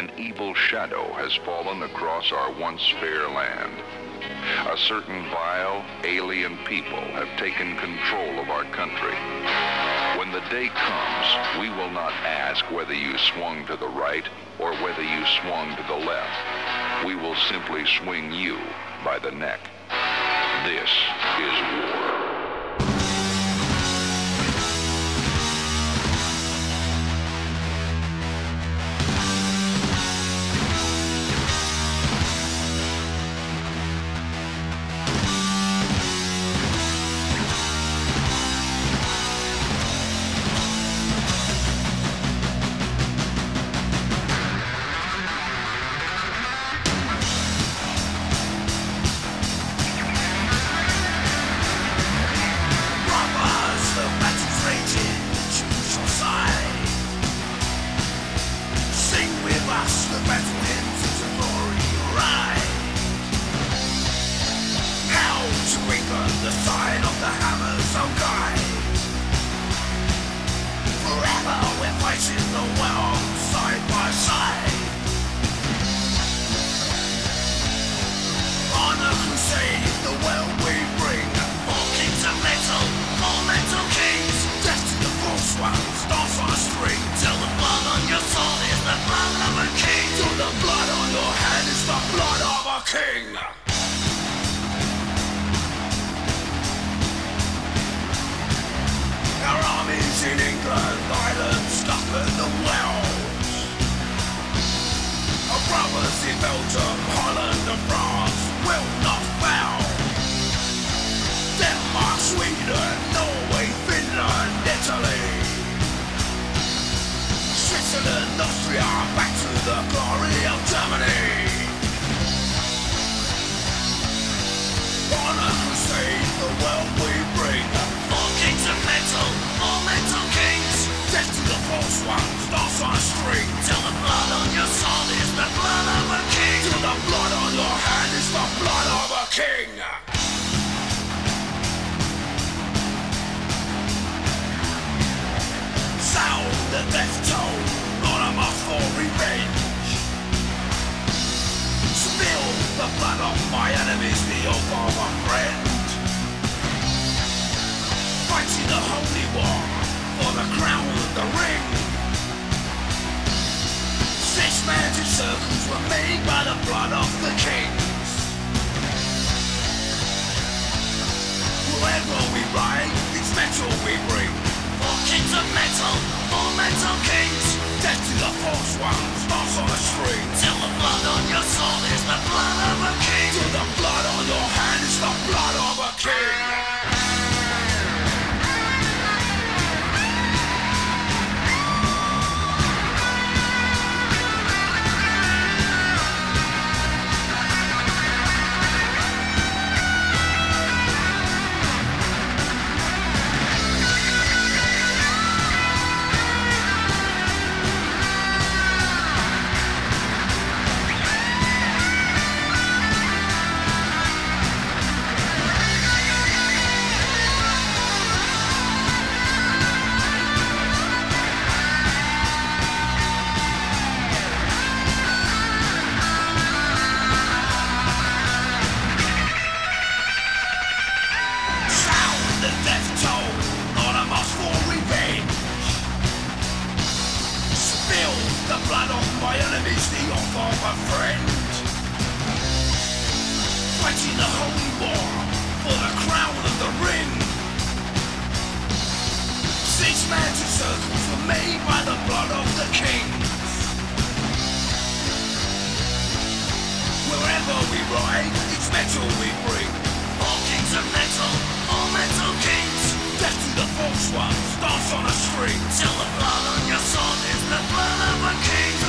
an evil shadow has fallen across our once fair land. A certain vile, alien people have taken control of our country. When the day comes, we will not ask whether you swung to the right or whether you swung to the left. We will simply swing you by the neck. This is war. We're the world side by side. The we bring. Kings of metal, metal kings. To on a string. Till the blood on your soul is the blood of a king. Till the blood on your hand is the blood of a king. Our armies in England, And Wales. Our brothers in Belgium, Holland, and France will not fail. Denmark, Sweden, for revenge. Spill the blood of my enemies, the oath of a friend. Fighting the holy war for the crown and the ring. Six mounted circles were made by the blood of the kings. Wherever we ride, it's metal we bring. Kings of metal, all metal kings. Death to the false ones, dance on a string. Till the blood on your soul is the blood of a king. Of a friend. Fighting the holy war for the crown of the ring. Six mounted circles were made by the blood of the kings. Wherever we ride, it's metal we bring. All kings of metal, all metal kings. Death to the false ones, dance on a string. Till the blood on your soul is the blood of a king.